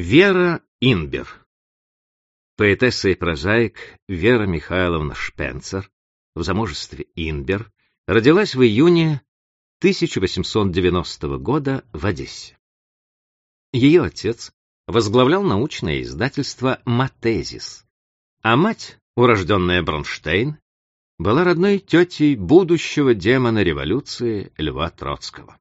Вера Инбер Поэтесса и прозаик Вера Михайловна Шпенцер в замужестве Инбер родилась в июне 1890 года в Одессе. Ее отец возглавлял научное издательство «Матезис», а мать, урожденная Бронштейн, была родной тетей будущего демона революции Льва Троцкого.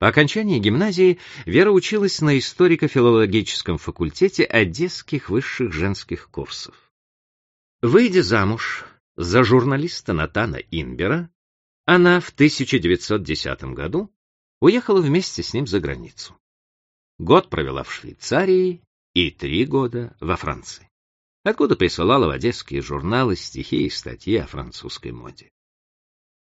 По окончании гимназии Вера училась на историко-филологическом факультете одесских высших женских курсов. Выйдя замуж за журналиста Натана Инбера, она в 1910 году уехала вместе с ним за границу. Год провела в Швейцарии и три года во Франции, откуда присылала в одесские журналы стихи и статьи о французской моде.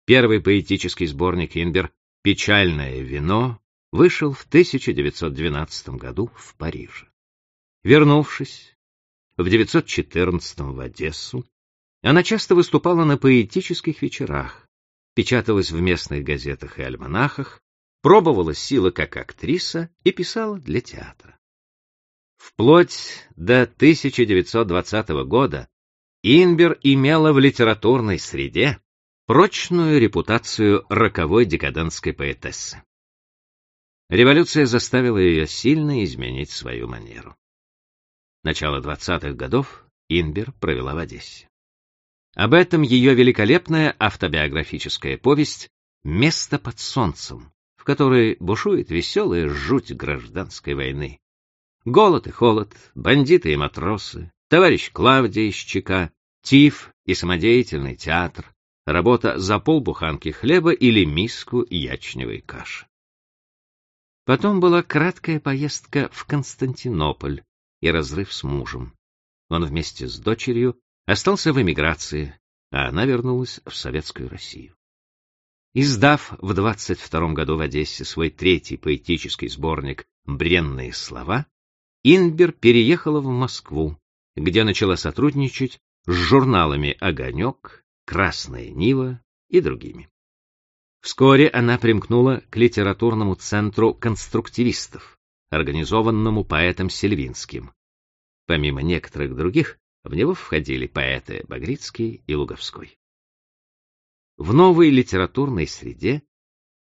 Первый поэтический сборник Инбер «Печальное вино» вышел в 1912 году в Париже. Вернувшись в 914 в Одессу, она часто выступала на поэтических вечерах, печаталась в местных газетах и альманахах, пробовала силы как актриса и писала для театра. Вплоть до 1920 года Инбер имела в литературной среде прочную репутацию роковой декадентской поэтессы. Революция заставила ее сильно изменить свою манеру. Начало 20-х годов Инбер провела в Одессе. Об этом ее великолепная автобиографическая повесть «Место под солнцем», в которой бушует веселая жуть гражданской войны. Голод и холод, бандиты и матросы, товарищ Клавдия из ЧК, ТИФ и самодеятельный театр, работа за полбуханки хлеба или миску ячневой каши. Потом была краткая поездка в Константинополь и разрыв с мужем. Он вместе с дочерью остался в эмиграции, а она вернулась в Советскую Россию. Издав в 22 году в Одессе свой третий поэтический сборник «Бренные слова», Инбер переехала в Москву, где начала сотрудничать с журналами «Огонек», «Красная Нива» и другими. Вскоре она примкнула к литературному центру конструктивистов, организованному поэтом Сельвинским. Помимо некоторых других, в него входили поэты Багрицкий и Луговской. В новой литературной среде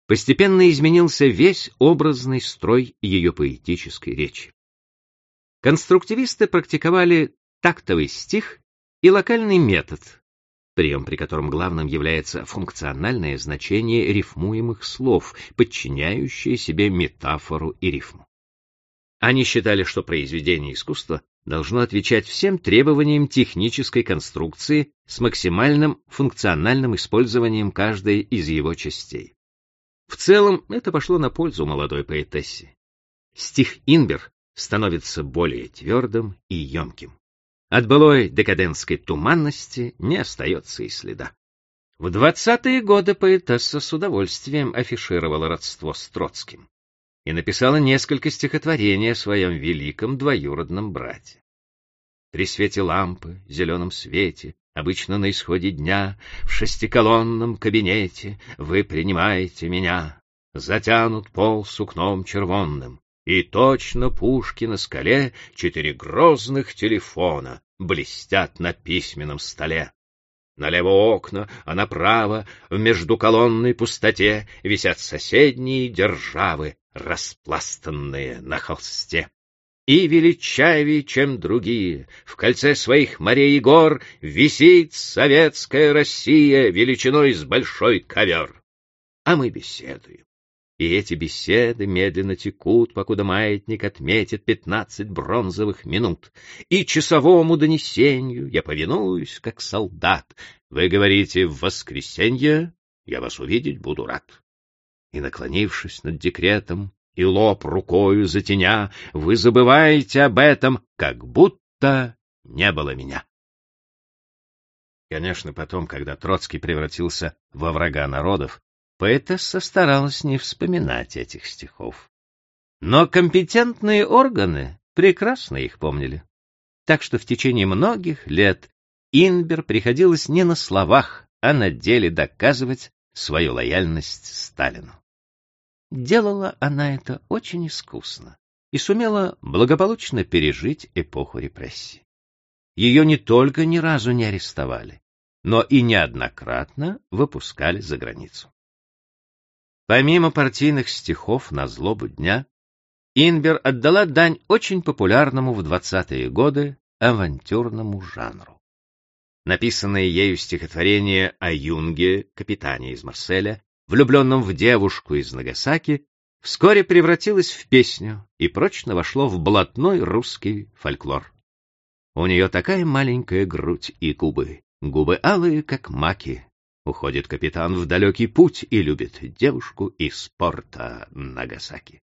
постепенно изменился весь образный строй ее поэтической речи. Конструктивисты практиковали тактовый стих и локальный метод, прием, при котором главным является функциональное значение рифмуемых слов, подчиняющее себе метафору и рифму. Они считали, что произведение искусства должно отвечать всем требованиям технической конструкции с максимальным функциональным использованием каждой из его частей. В целом, это пошло на пользу молодой поэтессе. Стих Инбер становится более твердым и емким. От былой декадентской туманности не остается и следа. В двадцатые годы поэтесса с удовольствием афишировала родство с Троцким и написала несколько стихотворений о своем великом двоюродном брате. При свете лампы, зеленом свете, обычно на исходе дня, в шестиколонном кабинете вы принимаете меня. Затянут пол сукном червонным, и точно пушки на скале четыре грозных телефона блестят на письменном столе. Налево окна, а направо, в междуколонной пустоте, висят соседние державы, распластанные на холсте. И величавее, чем другие, в кольце своих морей и гор висит советская Россия величиной с большой ковер. А мы беседуем и эти беседы медленно текут, покуда маятник отметит пятнадцать бронзовых минут. И часовому донесению я повинуюсь, как солдат. Вы говорите «в воскресенье», я вас увидеть буду рад. И, наклонившись над декретом и лоб рукою затеня, вы забываете об этом, как будто не было меня. Конечно, потом, когда Троцкий превратился во врага народов, Поэтесса старалась не вспоминать этих стихов. Но компетентные органы прекрасно их помнили. Так что в течение многих лет Инбер приходилось не на словах, а на деле доказывать свою лояльность Сталину. Делала она это очень искусно. и сумела благополучно пережить эпоху репрессий. Ее не только ни разу не арестовали, но и неоднократно выпускали за границу. Помимо партийных стихов на злобу дня, Инбер отдала дань очень популярному в 20-е годы авантюрному жанру. Написанное ею стихотворение о Юнге, капитане из Марселя, влюбленном в девушку из Нагасаки, вскоре превратилось в песню и прочно вошло в блатной русский фольклор. У нее такая маленькая грудь и губы, губы алые, как маки. Уходит капитан в далекий путь и любит девушку из порта Нагасаки.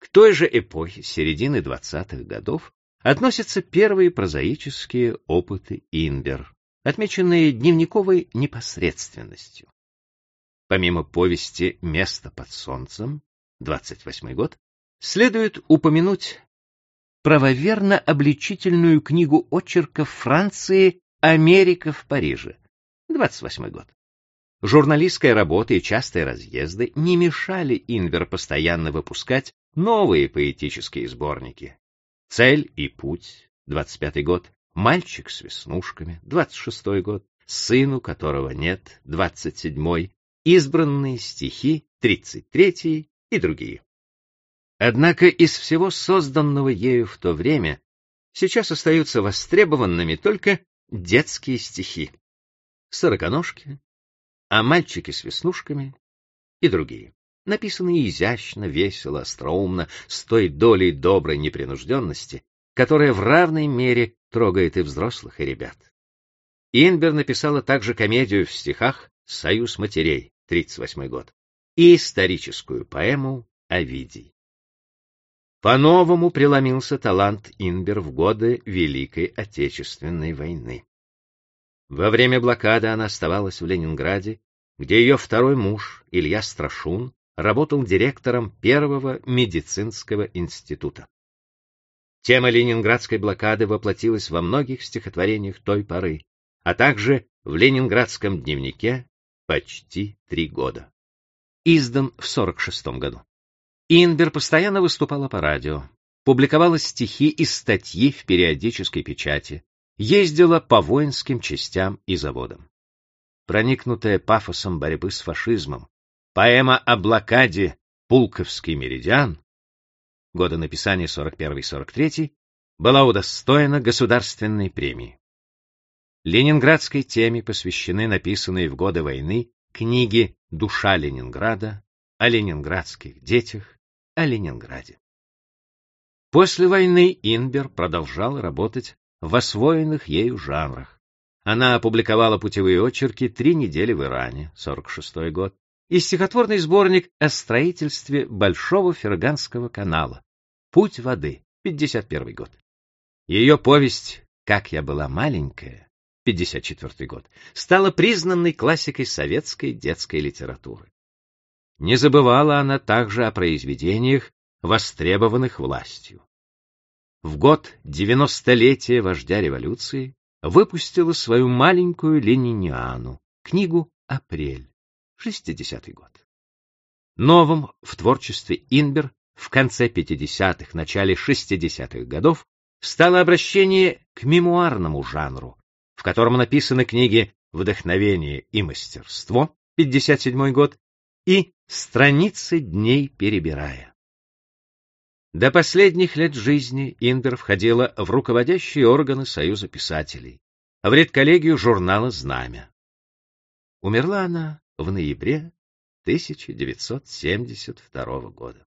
К той же эпохе середины двадцатых годов относятся первые прозаические опыты Инбер, отмеченные дневниковой непосредственностью. Помимо повести «Место под солнцем» 28 год, следует упомянуть правоверно-обличительную книгу очерков Франции «Америка в Париже» 28 год. Журналистская работа и частые разъезды не мешали Инвер постоянно выпускать новые поэтические сборники. Цель и путь, 25 год, Мальчик с веснушками, 26 год, Сыну которого нет, 27 Избранные стихи, 33 и другие. Однако из всего созданного ею в то время сейчас остаются востребованными только детские стихи. Сороконожки, а мальчики с веснушками и другие написанные изящно, весело, остроумно, с той долей доброй непринужденности, которая в равной мере трогает и взрослых, и ребят. Инбер написала также комедию в стихах «Союз матерей» 38 год и историческую поэму «Овидий». По-новому преломился талант Инбер в годы Великой Отечественной войны. Во время блокады она оставалась в Ленинграде, где ее второй муж, Илья Страшун, работал директором первого медицинского института. Тема ленинградской блокады воплотилась во многих стихотворениях той поры, а также в ленинградском дневнике почти три года. Издан в 46 году. Инбер постоянно выступала по радио, публиковала стихи и статьи в периодической печати, ездила по воинским частям и заводам. Проникнутая пафосом борьбы с фашизмом, Поэма о блокаде «Пулковский меридиан» года написания 41-43 была удостоена государственной премии. Ленинградской теме посвящены написанные в годы войны книги «Душа Ленинграда», о ленинградских детях, о Ленинграде. После войны Инбер продолжал работать в освоенных ею жанрах. Она опубликовала путевые очерки «Три недели в Иране», 46 год, и стихотворный сборник о строительстве Большого Ферганского канала «Путь воды», 51 год. Ее повесть «Как я была маленькая», 54 год, стала признанной классикой советской детской литературы. Не забывала она также о произведениях, востребованных властью. В год девяностолетия вождя революции выпустила свою маленькую лениниану, книгу «Апрель». 60 год. Новым в творчестве Инбер в конце 50-х, начале 60-х годов стало обращение к мемуарному жанру, в котором написаны книги «Вдохновение и мастерство» 57 год и «Страницы дней перебирая». До последних лет жизни Инбер входила в руководящие органы Союза писателей, в редколлегию журнала «Знамя». Умерла она в ноябре 1972 года.